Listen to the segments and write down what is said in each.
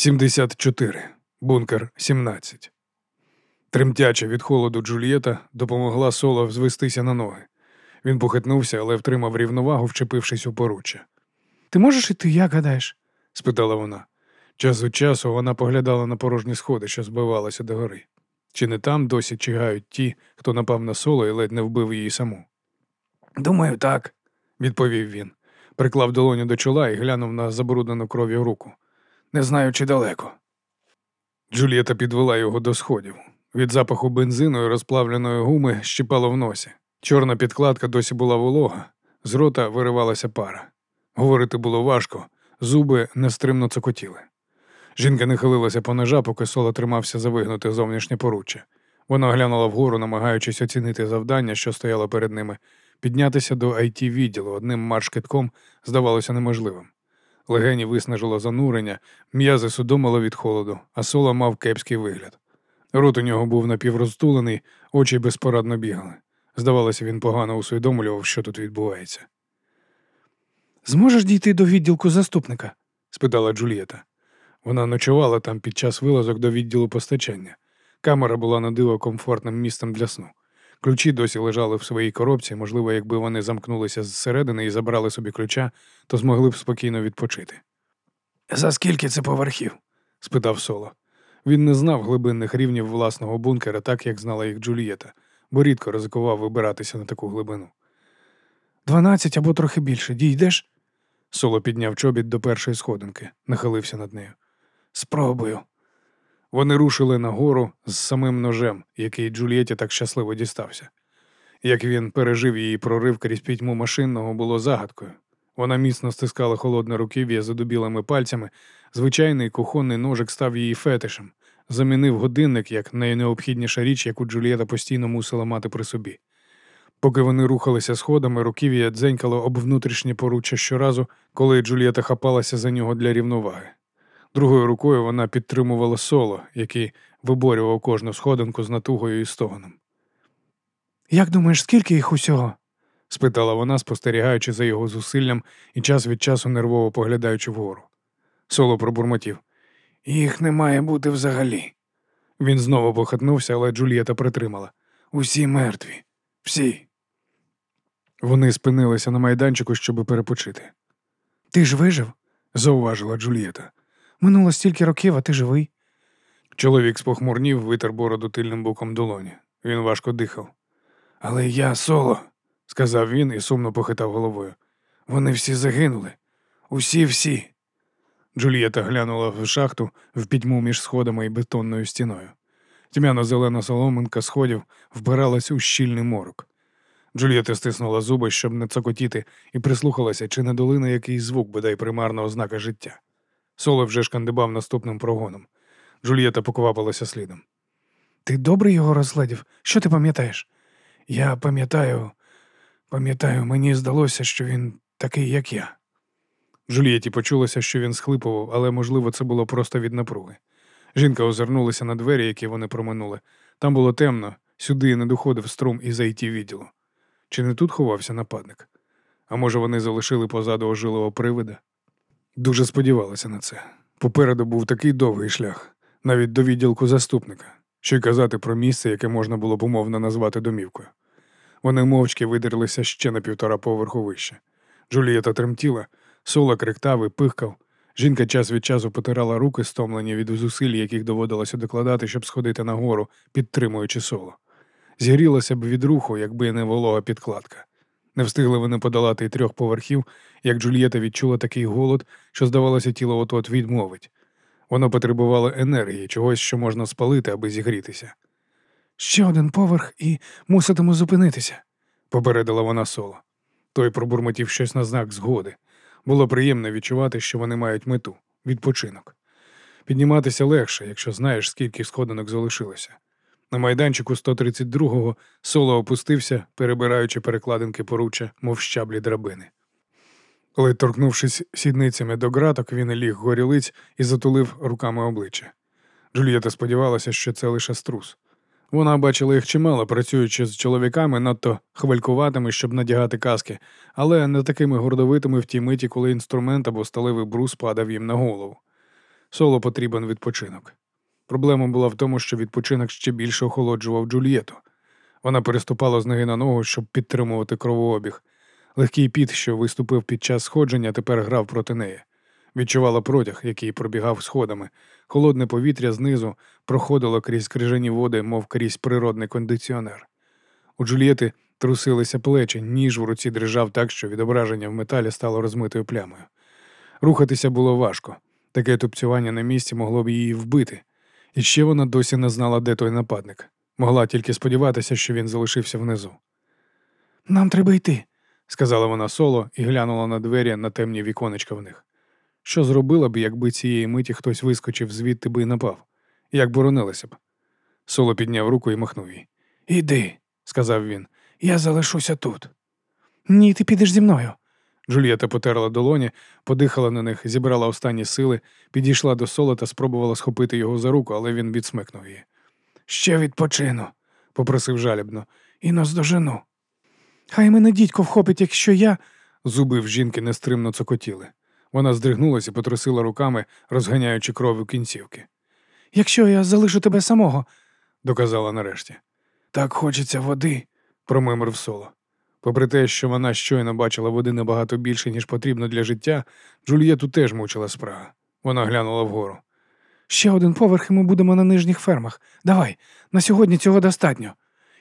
74. Бункер 17. Тремтяча від холоду Джульєта допомогла соло звестися на ноги. Він похитнувся, але втримав рівновагу, вчепившись у поруччя. Ти можеш іти, як гадаєш? спитала вона. Час від часу вона поглядала на порожні сходи, що збивалися догори. Чи не там досі чигають ті, хто напав на соло і ледь не вбив її саму? Думаю, так, відповів він, приклав долоню до чола і глянув на забруднену кров'ю руку. Не знаю, чи далеко. Джульєта підвела його до сходів. Від запаху бензину і розплавленої гуми щипало в носі. Чорна підкладка досі була волога, з рота виривалася пара. Говорити було важко, зуби нестримно цокотіли. Жінка не хилилася по ножа, поки соло тримався за вигнуте зовнішнє поруччя. Вона глянула вгору, намагаючись оцінити завдання, що стояло перед ними. Піднятися до it відділу одним марш-китком здавалося неможливим. Легені виснажило занурення, м'язи судомило від холоду, а соло мав кепський вигляд. Рот у нього був напіврозтулений, очі безпорадно бігали. Здавалося, він погано усвідомлював, що тут відбувається. Зможеш дійти до відділку заступника? спитала Джульєта. Вона ночувала там під час вилазок до відділу постачання. Камера була на диво комфортним місцем для сну. Ключі досі лежали в своїй коробці, можливо, якби вони замкнулися зсередини і забрали собі ключа, то змогли б спокійно відпочити. За скільки це поверхів? спитав Соло. Він не знав глибинних рівнів власного бункера, так як знала їх Джулієта, бо рідко ризикував вибиратися на таку глибину. Дванадцять або трохи більше. Дійдеш? Соло підняв чобіт до першої сходинки, нахилився над нею. Спробую. Вони рушили нагору з самим ножем, який Джулієті так щасливо дістався. Як він пережив її прорив крізь пітьму машинного, було загадкою. Вона міцно стискала холодне руків'я задубілими пальцями. Звичайний кухонний ножик став її фетишем, замінив годинник як найнеобхідніша річ, яку Джулієта постійно мусила мати при собі. Поки вони рухалися сходами, руків'я дзенькало об внутрішнє поруччя щоразу, коли Джулієта хапалася за нього для рівноваги. Другою рукою вона підтримувала соло, який виборював кожну сходинку з натугою і стогоном. Як думаєш, скільки їх усього? спитала вона, спостерігаючи за його зусиллям і час від часу нервово поглядаючи вгору. Соло пробурмотів. Їх не має бути взагалі. Він знову похитнувся, але Джульєта притримала. Усі мертві. Всі. Вони спинилися на майданчику, щоб перепочити. Ти ж вижив? зауважила Джульєта. Минуло стільки років, а ти живий. Чоловік спохмурнів, витер бороду тильним боком долоні. Він важко дихав. Але я соло, сказав він і сумно похитав головою. Вони всі загинули. Усі всі. Джульєта глянула в шахту в пітьму між сходами і бетонною стіною. Тьмяно зелена соломинка сходів вбиралась у щільний морок. Джульєта стиснула зуби, щоб не цокотіти, і прислухалася, чи не долина якийсь звук, бодай примарна ознака життя. Соло вже шкандибав наступним прогоном. Джульєта поквапилася слідом. Ти добре його розглядів? Що ти пам'ятаєш? Я пам'ятаю, пам'ятаю, мені здалося, що він такий, як я. Джульєті почулося, що він схлипував, але, можливо, це було просто від напруги. Жінка озирнулася на двері, які вони проминули. Там було темно, сюди не доходив струм із it відділу. Чи не тут ховався нападник? А може, вони залишили позаду ожилого привида? Дуже сподівалася на це. Попереду був такий довгий шлях, навіть до відділку заступника, що й казати про місце, яке можна було б умовно назвати домівкою. Вони мовчки видерлися ще на півтора поверху вище. Джулієта тремтіла, сола криктав і пихкав. Жінка час від часу потирала руки, стомлені від зусиль, яких доводилося докладати, щоб сходити нагору, підтримуючи соло. Згорілася б від руху, якби не волога підкладка. Не встигли вони подолати й трьох поверхів, як Джульєта відчула такий голод, що, здавалося, тіло от-от відмовить. Воно потребувало енергії, чогось, що можна спалити, аби зігрітися. Ще один поверх і муситиму зупинитися, попередила вона соло. Той пробурмотів щось на знак згоди. Було приємно відчувати, що вони мають мету відпочинок. Підніматися легше, якщо знаєш, скільки сходинок залишилося. На майданчику 132-го соло опустився, перебираючи перекладинки поруччя, мов щаблі драбини. Коли, торкнувшись сідницями до граток, він ліг горілиць і затулив руками обличчя. Джульєта сподівалася, що це лише струс. Вона бачила їх чимало, працюючи з чоловіками, надто хвалькуватими, щоб надягати каски, але не такими гордовитими в тій миті, коли інструмент або сталевий брус падав їм на голову. Соло потрібен відпочинок. Проблема була в тому, що відпочинок ще більше охолоджував Джульєту. Вона переступала з ноги на ногу, щоб підтримувати кровообіг. Легкий піт, що виступив під час сходження, тепер грав проти неї. Відчувала протяг, який пробігав сходами. Холодне повітря знизу проходило крізь крижані води, мов крізь природний кондиціонер. У Джульєти трусилися плечі, ніж в руці дрижав так, що відображення в металі стало розмитою плямою. Рухатися було важко. Таке тупцювання на місці могло б її вбити. І ще вона досі не знала, де той нападник. Могла тільки сподіватися, що він залишився внизу. Нам треба йти. Сказала вона соло і глянула на двері на темні віконечка в них. Що зробила б, якби цієї миті хтось вискочив звідти би і напав? Як боронилася б? Соло підняв руку і махнув їй. Іди, Сказав він. я залишуся тут. Ні, ти підеш зі мною. Джульєта потерла долоні, подихала на них, зібрала останні сили, підійшла до соло та спробувала схопити його за руку, але він відсмикнув її. Ще відпочину, Попросив жалібно. і наздожену. Хай мене дідько вхопить, якщо я. Зуби в жінки нестримно цокотіли. Вона здригнулася і потрусила руками, розганяючи кров у кінцівки. Якщо я залишу тебе самого, Доказала нарешті. так хочеться води. Промимрив соло. Попри те, що вона щойно бачила води набагато більше, ніж потрібно для життя, Джульєту теж мучила спрага. Вона глянула вгору. Ще один поверх, і ми будемо на нижніх фермах. Давай, на сьогодні цього достатньо.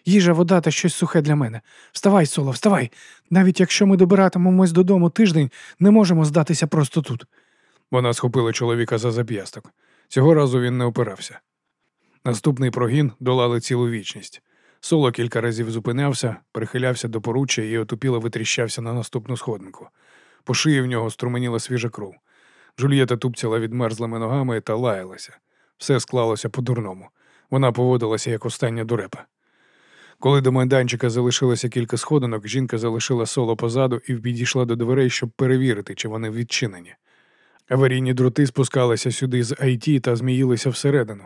Їжа, вода та щось сухе для мене. Вставай, соло, вставай. Навіть якщо ми добиратимемось додому тиждень, не можемо здатися просто тут. Вона схопила чоловіка за зап'ясток. Цього разу він не опирався. Наступний прогін долали цілу вічність. Соло кілька разів зупинявся, прихилявся до поруччя і отупіло витріщався на наступну сходинку. По шиї в нього струменіла свіжа кров. Джульєта тупцяла відмерзлими ногами та лаялася. Все склалося по-дурному. Вона поводилася як остання дурепа. Коли до майданчика залишилося кілька сходинок, жінка залишила соло позаду і підійшла до дверей, щоб перевірити, чи вони відчинені. Аварійні дроти спускалися сюди з IT та зміїлися всередину.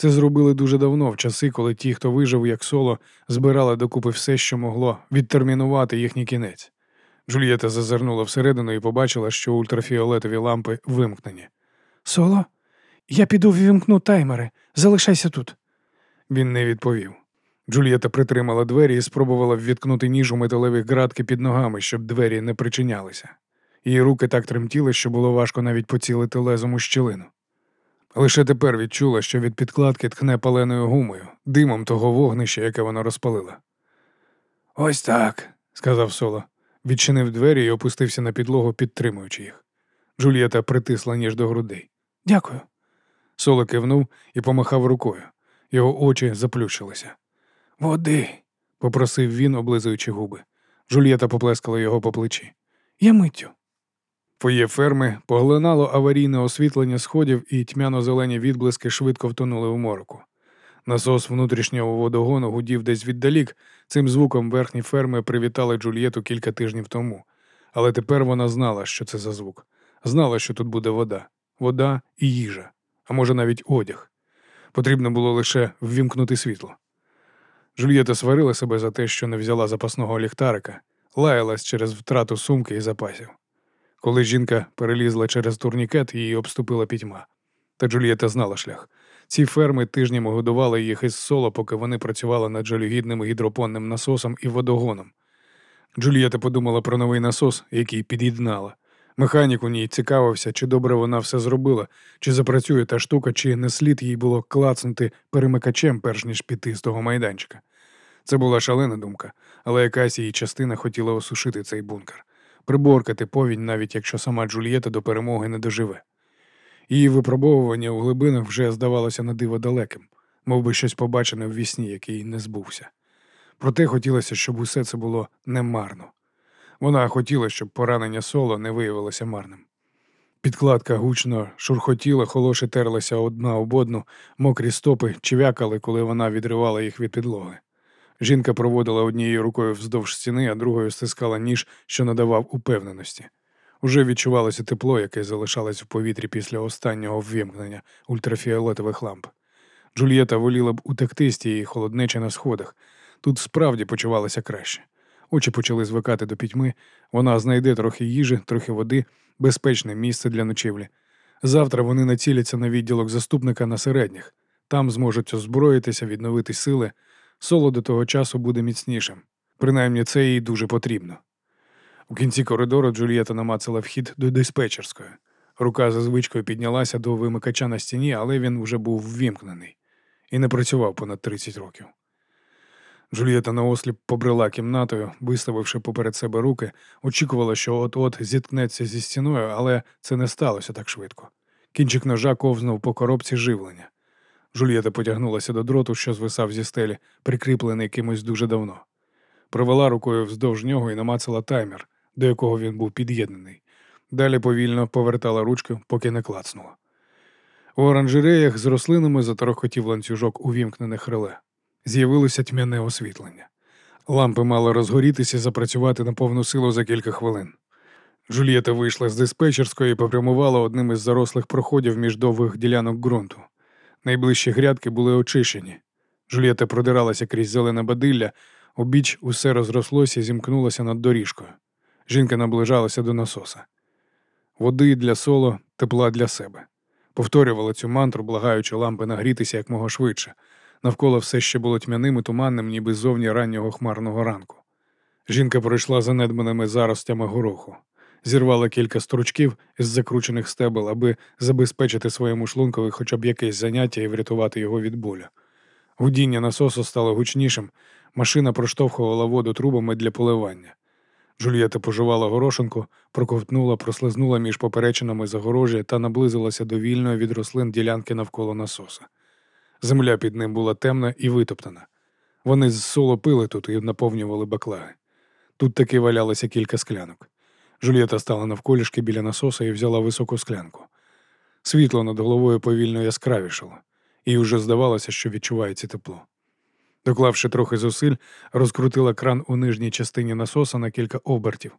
Це зробили дуже давно, в часи, коли ті, хто вижив як соло, збирали докупи все, що могло відтермінувати їхній кінець. Джульєта зазирнула всередину і побачила, що ультрафіолетові лампи вимкнені. Соло, я піду ввімкну таймери. Залишайся тут. Він не відповів. Джульєта притримала двері і спробувала ввіткнути ніж у металеві градки під ногами, щоб двері не причинялися. Її руки так тремтіли, що було важко навіть поцілити лезом у щілину. Лише тепер відчула, що від підкладки тхне паленою гумою, димом того вогнища, яке вона розпалила. Ось так. сказав Соло, відчинив двері і опустився на підлогу, підтримуючи їх. Джульєта притисла ніж до грудей. Дякую. Соло кивнув і помахав рукою. Його очі заплющилися. Води. Попросив він, облизуючи губи. Джульєта поплескала його по плечі. Я миттю. Фоє ферми поглинало аварійне освітлення сходів і тьмяно-зелені відблиски швидко втонули в мороку. Насос внутрішнього водогону гудів десь віддалік. Цим звуком верхні ферми привітали Джульєту кілька тижнів тому. Але тепер вона знала, що це за звук. Знала, що тут буде вода, вода і їжа, а може навіть одяг. Потрібно було лише ввімкнути світло. Джульєта сварила себе за те, що не взяла запасного ліхтарика, лаялась через втрату сумки і запасів. Коли жінка перелізла через турнікет, її обступила пітьма. Та Джульєта знала шлях. Ці ферми тижнями годували їх із соло, поки вони працювали над жалюгідним гідропонним насосом і водогоном. Джульєта подумала про новий насос, який під'єднала. Механік у ній цікавився, чи добре вона все зробила, чи запрацює та штука, чи не слід їй було клацнути перемикачем, перш ніж піти з того майданчика. Це була шалена думка, але якась її частина хотіла осушити цей бункер, приборкати повінь, навіть якщо сама Джульєта до перемоги не доживе. Її випробовування у глибинах вже здавалося на диво далеким, мов би щось побачене в вісні, який не збувся. Проте хотілося, щоб усе це було немарно. Вона хотіла, щоб поранення соло не виявилося марним. Підкладка гучно шурхотіла, холоші терлися одна об одну, мокрі стопи чвякали, коли вона відривала їх від підлоги. Жінка проводила однією рукою вздовж стіни, а другою стискала ніж, що надавав упевненості. Уже відчувалося тепло, яке залишалось в повітрі після останнього ввімкнення ультрафіолетових ламп. Джульєта воліла б утекти з тієї холоднечі на сходах. Тут справді почувалося краще. Очі почали звикати до пітьми, вона знайде трохи їжі, трохи води, безпечне місце для ночівлі. Завтра вони націляться на відділок заступника на середніх. Там зможуть озброїтися, відновити сили. Соло до того часу буде міцнішим. Принаймні це їй дуже потрібно. У кінці коридору Джулієта намацала вхід до диспетчерської. Рука за звичкою піднялася до вимикача на стіні, але він вже був ввімкнений і не працював понад 30 років. Джулієта наосліп побрела кімнатою, виставивши поперед себе руки, очікувала, що от-от зіткнеться зі стіною, але це не сталося так швидко. Кінчик ножа ковзнув по коробці живлення. Джулієта потягнулася до дроту, що звисав зі стелі, прикріплений кимось дуже давно. Провела рукою вздовж нього і намацала таймер, до якого він був під'єднаний. Далі повільно повертала ручку, поки не клацнула. У оранжереях з рослинами заторохотів ланцюжок увімкнених реле. З'явилося тьмяне освітлення. Лампи мали розгорітися і запрацювати на повну силу за кілька хвилин. Джульєта вийшла з диспетчерської і попрямувала одним із зарослих проходів між довгих ділянок ґрунту. Найближчі грядки були очищені. Джульєта продиралася крізь зелене бадилля, обіч усе розрослося і зімкнулося над доріжкою. Жінка наближалася до насоса. Води для соло, тепла для себе. Повторювала цю мантру, благаючи лампи нагрітися якмога швидше. Навколо все ще було тьмяним і туманним, ніби зовні раннього хмарного ранку. Жінка пройшла занедбаними заростями гороху, зірвала кілька стручків із закручених стебел, аби забезпечити своєму шлункові хоча б якесь заняття і врятувати його від боля. Гудіння насосу стало гучнішим, машина проштовхувала воду трубами для поливання. Джульєта пожувала горошинку, проковтнула, прослизнула між поперечинами загорожі та наблизилася до вільної від рослин ділянки навколо насоса. Земля під ним була темна і витоптана. Вони з соло пили тут і наповнювали баклаги. Тут таки валялося кілька склянок. Жульєта стала навколішки біля насоса і взяла високу склянку. Світло над головою повільно яскравішало, і вже здавалося, що відчувається тепло. Доклавши трохи зусиль, розкрутила кран у нижній частині насоса на кілька обертів.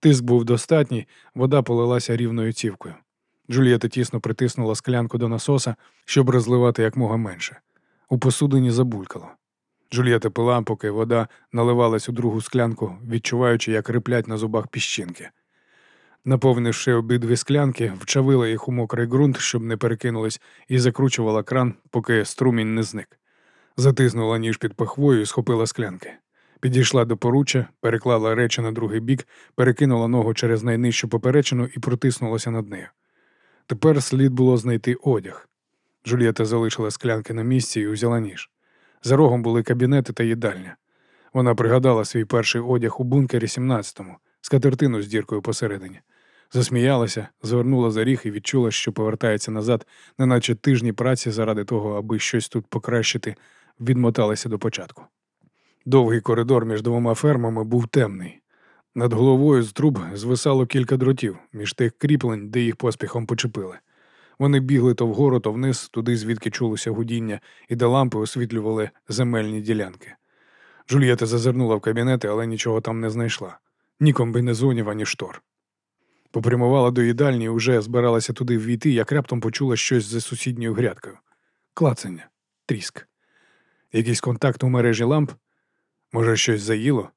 Тиск був достатній, вода полилася рівною цівкою. Джулієта тісно притиснула склянку до насоса, щоб розливати якмога менше. У посудині забулькало. Джулієта пила, поки вода наливалась у другу склянку, відчуваючи, як риплять на зубах піщинки. Наповнивши обидві склянки, вчавила їх у мокрий ґрунт, щоб не перекинулись, і закручувала кран, поки струмінь не зник. Затиснула ніж під пахвою і схопила склянки. Підійшла до поруччя, переклала речі на другий бік, перекинула ногу через найнижчу поперечину і протиснулася над нею. Тепер слід було знайти одяг. Джулієта залишила склянки на місці і взяла ніж. За рогом були кабінети та їдальня. Вона пригадала свій перший одяг у бункері 17-му, скатертину з діркою посередині. Засміялася, звернула за ріг і відчула, що повертається назад, неначе тижні праці заради того, аби щось тут покращити, відмоталася до початку. Довгий коридор між двома фермами був темний. Над головою з труб звисало кілька дротів між тих кріплень, де їх поспіхом почепили. Вони бігли то вгору, то вниз, туди, звідки чулося гудіння, і де лампи освітлювали земельні ділянки. Джульєта зазирнула в кабінети, але нічого там не знайшла ні комбінезонів, ані штор. Попрямувала до їдальні і вже збиралася туди ввійти, як раптом почула щось за сусідньою грядкою. Клацання, тріск. Якийсь контакт у мережі ламп? Може, щось заїло?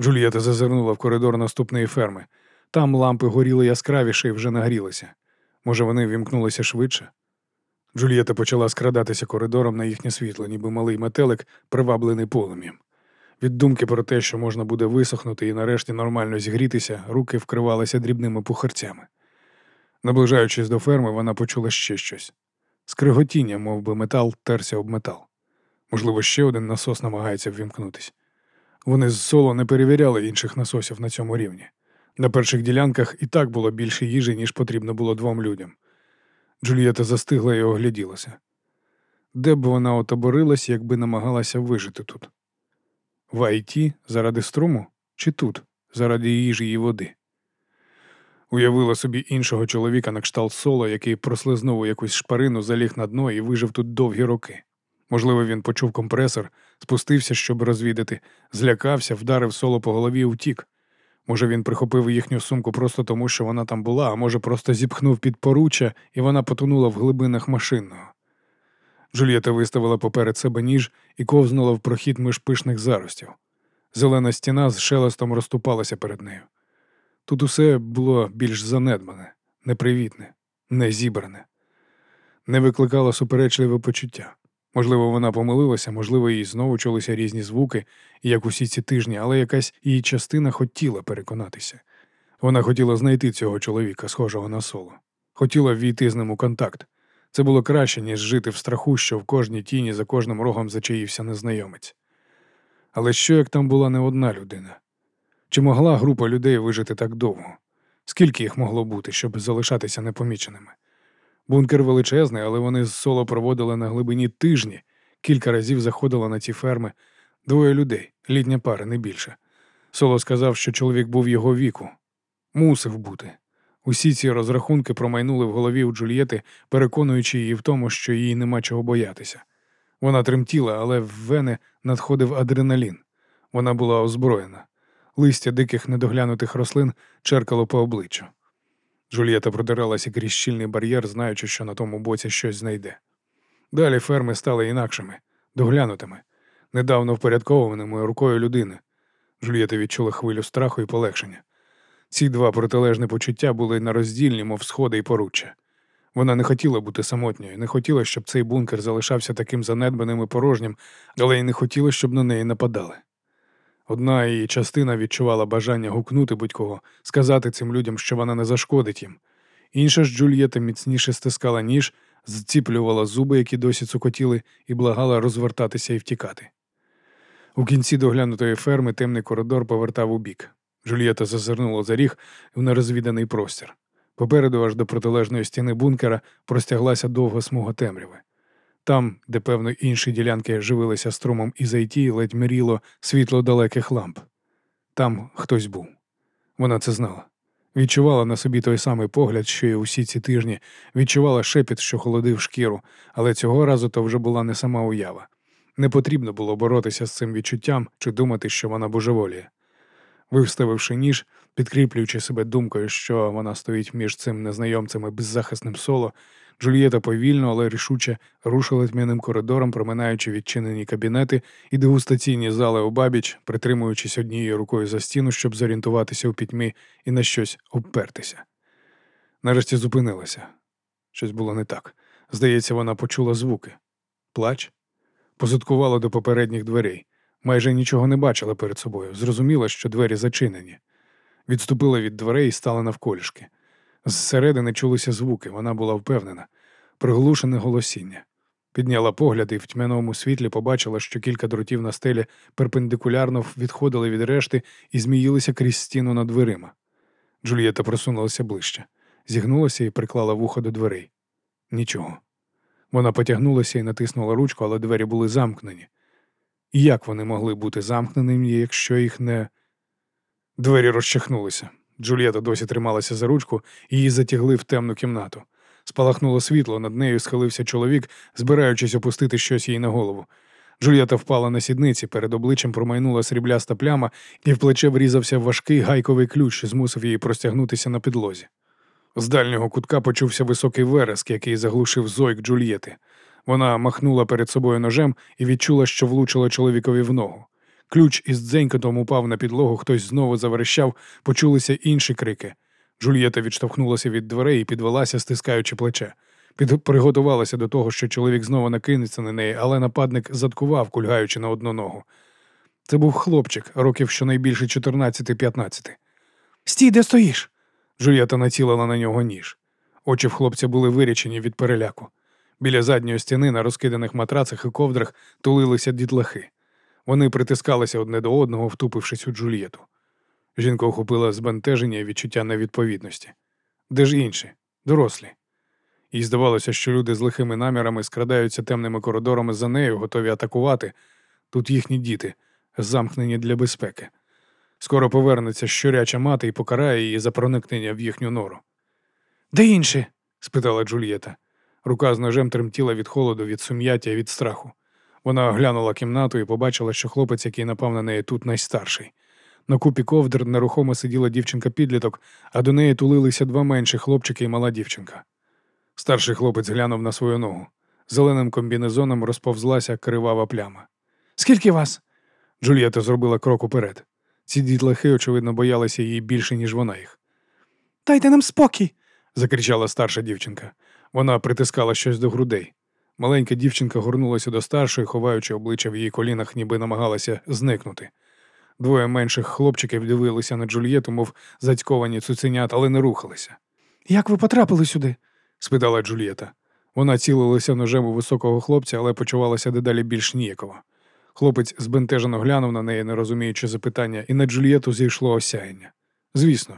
Джульєта зазирнула в коридор наступної ферми. Там лампи горіли яскравіше і вже нагрілися. Може, вони вімкнулися швидше? Джульєта почала скрадатися коридором на їхнє світло, ніби малий метелик, приваблений полум'ям. Від думки про те, що можна буде висохнути і нарешті нормально зігрітися, руки вкривалися дрібними пухарцями. Наближаючись до ферми, вона почула ще щось. Скриготіння, мов би метал, терся об метал. Можливо, ще один насос намагається ввімкнутись. Вони з соло не перевіряли інших насосів на цьому рівні. На перших ділянках і так було більше їжі, ніж потрібно було двом людям. Джульєта застигла і огляділася. Де б вона отоборилась, якби намагалася вижити тут? В Айті заради струму чи тут, заради їжі і води? Уявила собі іншого чоловіка на кшталт соло, який прослизнув у якусь шпарину, заліг на дно і вижив тут довгі роки. Можливо, він почув компресор, спустився, щоб розвідати, злякався, вдарив соло по голові і втік. Може, він прихопив їхню сумку просто тому, що вона там була, а може, просто зіпхнув під поруччя, і вона потонула в глибинах машинного. Джульєта виставила поперед себе ніж і ковзнула в прохід між пишних заростів. Зелена стіна з шелестом розступалася перед нею. Тут усе було більш занедбане, непривітне, не зібране, не викликало суперечливе почуття. Можливо, вона помилилася, можливо, їй знову чулися різні звуки, як усі ці тижні, але якась її частина хотіла переконатися. Вона хотіла знайти цього чоловіка, схожого на соло. Хотіла ввійти з ним у контакт. Це було краще, ніж жити в страху, що в кожній тіні за кожним рогом зачаївся незнайомець. Але що як там була не одна людина? Чи могла група людей вижити так довго? Скільки їх могло бути, щоб залишатися непоміченими? Бункер величезний, але вони з соло проводили на глибині тижні, кілька разів заходила на ці ферми. Двоє людей, літня пара, не більше. Соло сказав, що чоловік був його віку. Мусив бути. Усі ці розрахунки промайнули в голові у Джульєти, переконуючи її в тому, що їй нема чого боятися. Вона тремтіла, але в вени надходив адреналін. Вона була озброєна. Листя диких недоглянутих рослин черкало по обличчю. Джульєта продиралася крізь щільний бар'єр, знаючи, що на тому боці щось знайде. Далі ферми стали інакшими, доглянутими, недавно впорядкованими рукою людини. Джульєта відчула хвилю страху і полегшення. Ці два протилежні почуття були на роздільні, мов сходи і поруччя. Вона не хотіла бути самотньою, не хотіла, щоб цей бункер залишався таким занедбаним і порожнім, але й не хотіла, щоб на неї нападали. Одна її частина відчувала бажання гукнути будь-кого, сказати цим людям, що вона не зашкодить їм. Інша ж Джульєта міцніше стискала ніж, зціплювала зуби, які досі цукотіли, і благала розвертатися і втікати. У кінці доглянутої ферми темний коридор повертав у бік. Джульєта зазирнула за ріг в нерозвіданий простір. Попереду аж до протилежної стіни бункера простяглася довга смуга темряви. Там, де, певно, інші ділянки живилися струмом і зайті, ледь миріло світло далеких ламп. Там хтось був. Вона це знала. Відчувала на собі той самий погляд, що й усі ці тижні, відчувала шепіт, що холодив шкіру, але цього разу то вже була не сама уява. Не потрібно було боротися з цим відчуттям чи думати, що вона божеволіє. Виставивши ніж, підкріплюючи себе думкою, що вона стоїть між цим незнайомцем і беззахисним соло, Джульєта повільно, але рішуче рушила тьмяним коридором, проминаючи відчинені кабінети і дегустаційні зали обабіч, притримуючись однією рукою за стіну, щоб зорієнтуватися у пітьмі і на щось обпертися. Нарешті зупинилася. Щось було не так. Здається, вона почула звуки. Плач позадкувала до попередніх дверей. Майже нічого не бачила перед собою. Зрозуміла, що двері зачинені. Відступила від дверей і стала навколішки. Зсередини чулися звуки, вона була впевнена, приглушене голосіння. Підняла погляд і в тьмяному світлі побачила, що кілька дротів на стелі перпендикулярно відходили від решти і зміїлися крізь стіну над дверима. Джульєта просунулася ближче, зігнулася і приклала вухо до дверей. Нічого. Вона потягнулася і натиснула ручку, але двері були замкнені. Як вони могли бути замкненими, якщо їх не. Двері розчахнулися. Джульєта досі трималася за ручку, її затягли в темну кімнату. Спалахнуло світло, над нею схилився чоловік, збираючись опустити щось їй на голову. Джульєта впала на сідниці, перед обличчям промайнула срібляста пляма, і в плече врізався важкий гайковий ключ, змусив її простягнутися на підлозі. З дальнього кутка почувся високий вереск, який заглушив зойк Джульєти. Вона махнула перед собою ножем і відчула, що влучила чоловікові в ногу. Ключ із дзенькотом упав на підлогу, хтось знову заверещав, почулися інші крики. Джульєта відштовхнулася від дверей і підвелася, стискаючи плече. Під... Приготувалася до того, що чоловік знову накинеться на неї, але нападник заткував, кульгаючи на одну ногу. Це був хлопчик, років щонайбільше 14-15. Стій, де стоїш? Джульєта націлила на нього ніж. Очі в хлопця були вирічені від переляку. Біля задньої стіни на розкиданих матрацах і ковдрах тулилися дітлахи. Вони притискалися одне до одного, втупившись у Джульєту. Жінка охопила збентеження і відчуття невідповідності. Де ж інші? Дорослі. Їй здавалося, що люди з лихими намірами скрадаються темними коридорами за нею, готові атакувати. Тут їхні діти, замкнені для безпеки. Скоро повернеться щуряча мати і покарає її за проникнення в їхню нору. Де інші? спитала Джульєта. Рука з ножем тремтіла від холоду, від сум'яття від страху. Вона оглянула кімнату і побачила, що хлопець, який напав на неї тут найстарший. На купі ковдр нерухомо сиділа дівчинка-підліток, а до неї тулилися два менші хлопчики і мала дівчинка. Старший хлопець глянув на свою ногу. Зеленим комбінезоном розповзлася кривава пляма. Скільки вас? Джульєта зробила крок уперед. Ці дітлахи, очевидно, боялися її більше, ніж вона їх. Дайте нам спокій. закричала старша дівчинка. Вона притискала щось до грудей. Маленька дівчинка горнулася до старшої, ховаючи обличчя в її колінах, ніби намагалася зникнути. Двоє менших хлопчиків дивилися на Джульєту, мов зацьковані цуценят, але не рухалися. Як ви потрапили сюди? спитала Джульєта. Вона цілилася ножем у високого хлопця, але почувалася дедалі більш ніяково. Хлопець збентежено глянув на неї, не розуміючи запитання, і на Джульєту зійшло осяяння. Звісно,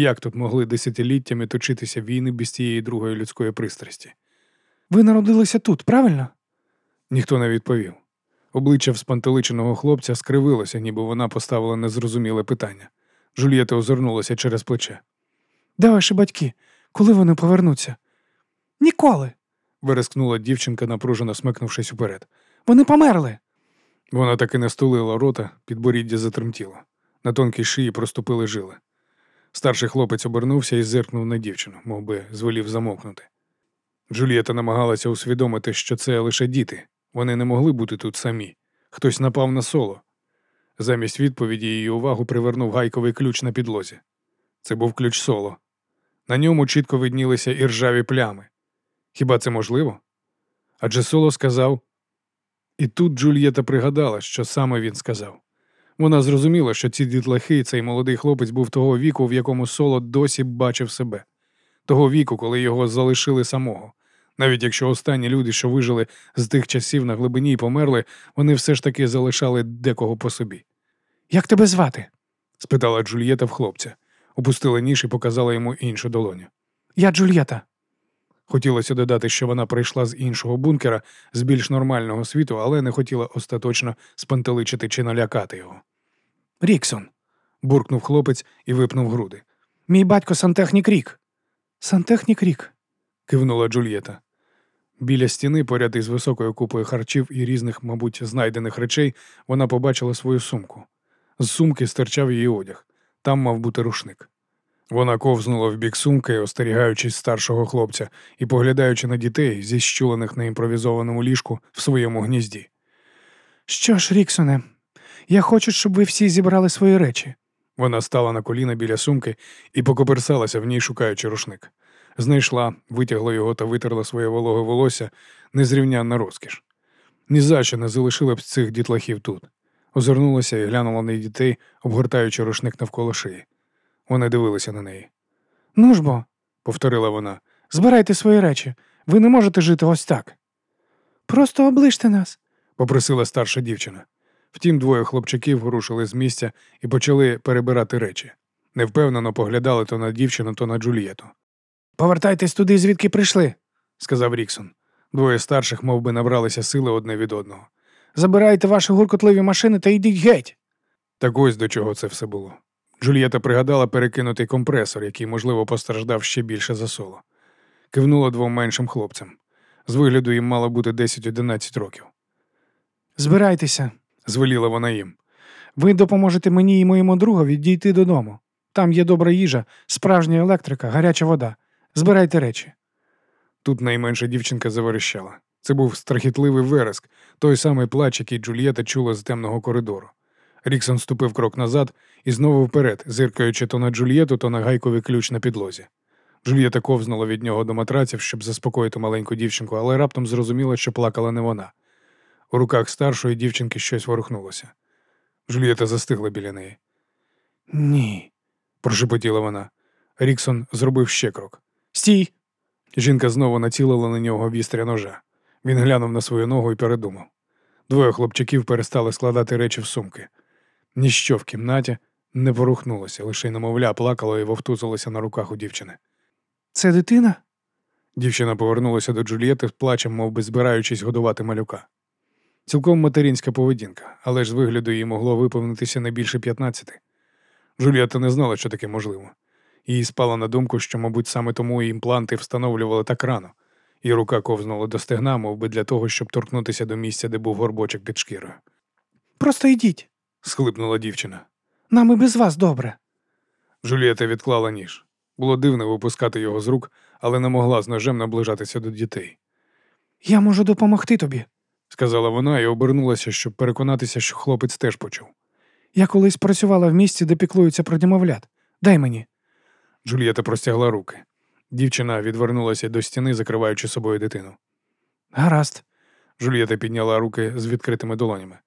як тут могли десятиліттями точитися війни без тієї другої людської пристрасті? Ви народилися тут, правильно? Ніхто не відповів. Обличчя вспантеличеного хлопця скривилося, ніби вона поставила незрозуміле питання. Джульєта озирнулася через плече. Де ваші батьки? Коли вони повернуться? Ніколи. Вирискнула дівчинка, напружено смикнувшись уперед. Вони померли. Вона таки не стулила рота, підборіддя затремтіло. На тонкій шиї проступили жили. Старший хлопець обернувся і зиркнув на дівчину, мов би звелів замовкнути. Джулієта намагалася усвідомити, що це лише діти. Вони не могли бути тут самі. Хтось напав на соло. Замість відповіді її увагу привернув гайковий ключ на підлозі. Це був ключ соло. На ньому чітко виднілися і ржаві плями. Хіба це можливо? Адже соло сказав. І тут Джульєта пригадала, що саме він сказав. Вона зрозуміла, що ці дітлахи і цей молодий хлопець був того віку, в якому соло досі бачив себе, того віку, коли його залишили самого. Навіть якщо останні люди, що вижили з тих часів на глибині і померли, вони все ж таки залишали декого по собі. Як тебе звати? спитала Джульєта в хлопця, опустила ніж і показала йому іншу долоню. Я Джульєта. Хотілося додати, що вона прийшла з іншого бункера, з більш нормального світу, але не хотіла остаточно спантеличити чи налякати його. Ріксон. Буркнув хлопець і випнув груди. Мій батько сантехнік Рік. Сантехнік Рік. кивнула Джульєта. Біля стіни, поряд із високою купою харчів і різних, мабуть, знайдених речей, вона побачила свою сумку. З сумки стирчав її одяг. Там мав бути рушник. Вона ковзнула в бік сумки, остерігаючись старшого хлопця і поглядаючи на дітей, зіщулених на імпровізованому ліжку в своєму гнізді. Що ж, Ріксоне, я хочу, щоб ви всі зібрали свої речі. Вона стала на коліна біля сумки і покоперсалася в ній, шукаючи рушник. Знайшла, витягла його та витерла своє вологе волосся, незрівнянна розкіш. Ні за що не залишила б цих дітлахів тут. Озирнулася і глянула на дітей, обгортаючи рушник навколо шиї. Вони дивилися на неї. Ну ж бо, Повторила вона. збирайте свої речі. Ви не можете жити ось так. Просто оближте нас. попросила старша дівчина. Втім, двоє хлопчаків рушили з місця і почали перебирати речі. Невпевнено поглядали то на дівчину, то на Джульєту. Повертайтесь туди, звідки прийшли. Сказав Ріксон. Двоє старших мов би, набралися сили одне від одного. Забирайте ваші гуркотливі машини та йдіть геть. Так ось до чого це все було. Джульєта пригадала перекинутий компресор, який, можливо, постраждав ще більше за соло. Кивнула двом меншим хлопцям. З вигляду їм мало бути 10-11 років. Збирайтеся. Звеліла вона їм. Ви допоможете мені і моєму другові дійти додому. Там є добра їжа, справжня електрика, гаряча вода. Збирайте речі. Тут найменша дівчинка заверещала. Це був страхітливий вереск, той самий плач, який Джульєта чула з темного коридору. Ріксон ступив крок назад і знову вперед, зиркаючи то на Джульєту, то на гайковий ключ на підлозі. Джульєта ковзнула від нього до матраців, щоб заспокоїти маленьку дівчинку, але раптом зрозуміла, що плакала не вона. У руках старшої дівчинки щось ворухнулося. Джульєта застигла біля неї. Ні. Прошепотіла вона. Ріксон зробив ще крок. Стій. Жінка знову націлила на нього вістря ножа. Він глянув на свою ногу і передумав. Двоє хлопчаків перестали складати речі в сумки. Ніщо в кімнаті не порухнулося, лише й немовля плакало і вовтузилося на руках у дівчини. Це дитина? Дівчина повернулася до Джулієти з плачем, мов би збираючись годувати малюка. Цілком материнська поведінка, але ж з вигляду її могло виповнитися не більше 15. Джулієта не знала, що таке можливо. Їй спала на думку, що, мабуть, саме тому і імпланти встановлювали так рано, і рука ковзнула до стегна, мов би для того, щоб торкнутися до місця, де був горбочок під шкірою. Просто йдіть. Схлипнула дівчина. Нам і без вас добре. Джулієта відклала ніж. Було дивно випускати його з рук, але не могла з ножем наближатися до дітей. Я можу допомогти тобі. Сказала вона і обернулася, щоб переконатися, що хлопець теж почув. Я колись працювала в місті, де піклуються про немовлят. Дай мені. Джульєта простягла руки. Дівчина відвернулася до стіни, закриваючи собою дитину. Гаразд. Джульєта підняла руки з відкритими долонями.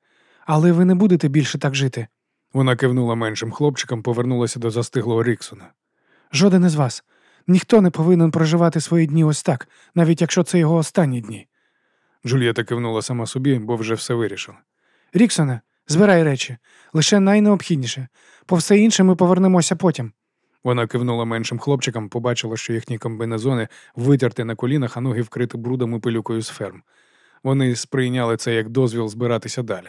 Але ви не будете більше так жити. Вона кивнула меншим хлопчикам, повернулася до застиглого Ріксона. Жоден із вас. Ніхто не повинен проживати свої дні ось так, навіть якщо це його останні дні. Джульєта кивнула сама собі, бо вже все вирішила. Ріксоне, збирай речі, лише найнеобхідніше. По все інше ми повернемося потім. Вона кивнула меншим хлопчикам, побачила, що їхні комбінезони витерті на колінах, а ноги вкриті брудом і пилюкою з ферм. Вони сприйняли це як дозвіл збиратися далі.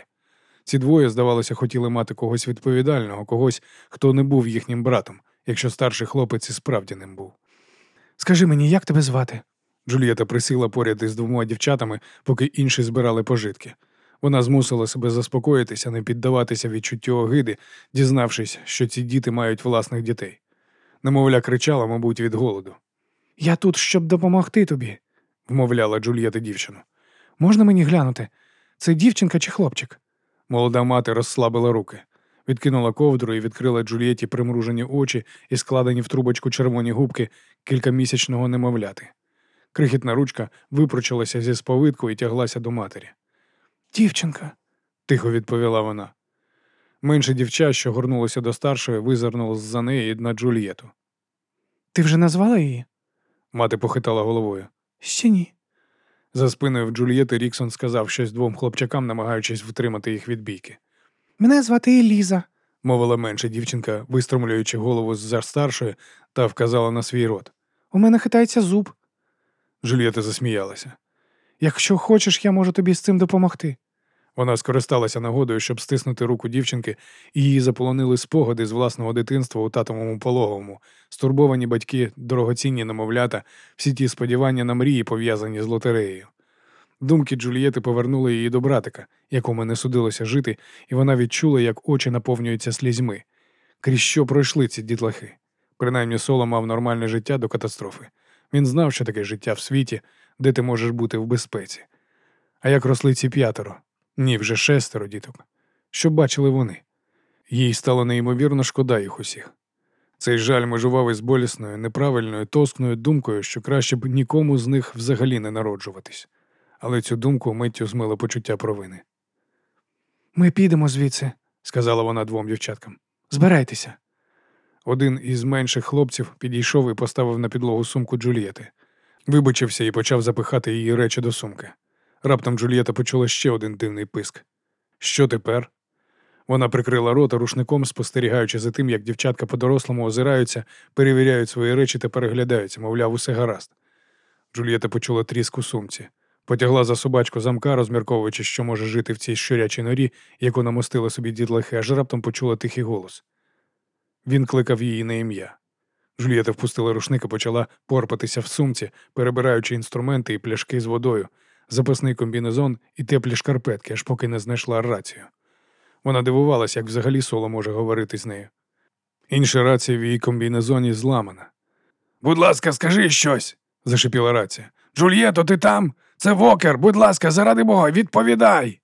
Ці двоє, здавалося, хотіли мати когось відповідального, когось, хто не був їхнім братом, якщо старший хлопець і справді ним був. Скажи мені, як тебе звати? Джульєта присіла поряд із двома дівчатами, поки інші збирали пожитки. Вона змусила себе заспокоїтися, не піддаватися відчуттю огиди, дізнавшись, що ці діти мають власних дітей. Немовля кричала, мабуть, від голоду, Я тут, щоб допомогти тобі. вмовляла Джульєта дівчину. Можна мені глянути? Це дівчинка чи хлопчик? Молода мати розслабила руки, відкинула ковдру і відкрила Джульєті примружені очі і складені в трубочку червоні губки кількамісячного немовляти. Крихітна ручка випручилася зі сповитку і тяглася до матері. Дівчинка. Тихо відповіла вона. Менше дівча, що горнулося до старшої, визирнуло з-за неї на Джульєту. Ти вже назвала її? Мати похитала головою. Ще ні. За спиною в Джульєти Ріксон сказав щось двом хлопчакам, намагаючись втримати їх від бійки. Мене звати Еліза. Мовила менша дівчинка, вистромлюючи голову з-за старшої та вказала на свій рот. У мене хитається зуб. Джульєта засміялася. Якщо хочеш, я можу тобі з цим допомогти. Вона скористалася нагодою, щоб стиснути руку дівчинки, і її заполонили спогади з власного дитинства у татовому пологовому, стурбовані батьки, дорогоцінні немовлята, всі ті сподівання на мрії, пов'язані з лотереєю. Думки Джульєти повернули її до братика, якому не судилося жити, і вона відчула, як очі наповнюються слізьми. Крізь що пройшли ці дітлахи. Принаймні Соло мав нормальне життя до катастрофи. Він знав, що таке життя в світі, де ти можеш бути в безпеці. А як росли ці п'ятеро? Ні, вже шестеро діток. Що бачили вони? Їй стало неймовірно шкода їх усіх. Цей жаль межував із болісною, неправильною, тоскною думкою, що краще б нікому з них взагалі не народжуватись. Але цю думку миттю змило почуття провини, Ми підемо звідси, сказала вона двом дівчаткам. збирайтеся. Один із менших хлопців підійшов і поставив на підлогу сумку Джульєти. Вибачився і почав запихати її речі до сумки. Раптом Джульєта почула ще один дивний писк. Що тепер? Вона прикрила рота рушником, спостерігаючи за тим, як дівчатка по-дорослому озираються, перевіряють свої речі та переглядаються, мовляв, усе гаразд. Джульєта почула тріск у сумці, потягла за собачку замка, розмірковуючи, що може жити в цій щурячій норі, яку намостила собі дітлахи, аж раптом почула тихий голос. Він кликав її на ім'я. Джульєта впустила рушник і почала порпатися в сумці, перебираючи інструменти і пляшки з водою, запасний комбінезон і теплі шкарпетки, аж поки не знайшла рацію. Вона дивувалася, як взагалі соло може говорити з нею. Інша рація в її комбінезоні зламана. Будь ласка, скажи щось, зашипіла рація. Джульєто, ти там? Це Вокер, будь ласка, заради Бога, відповідай.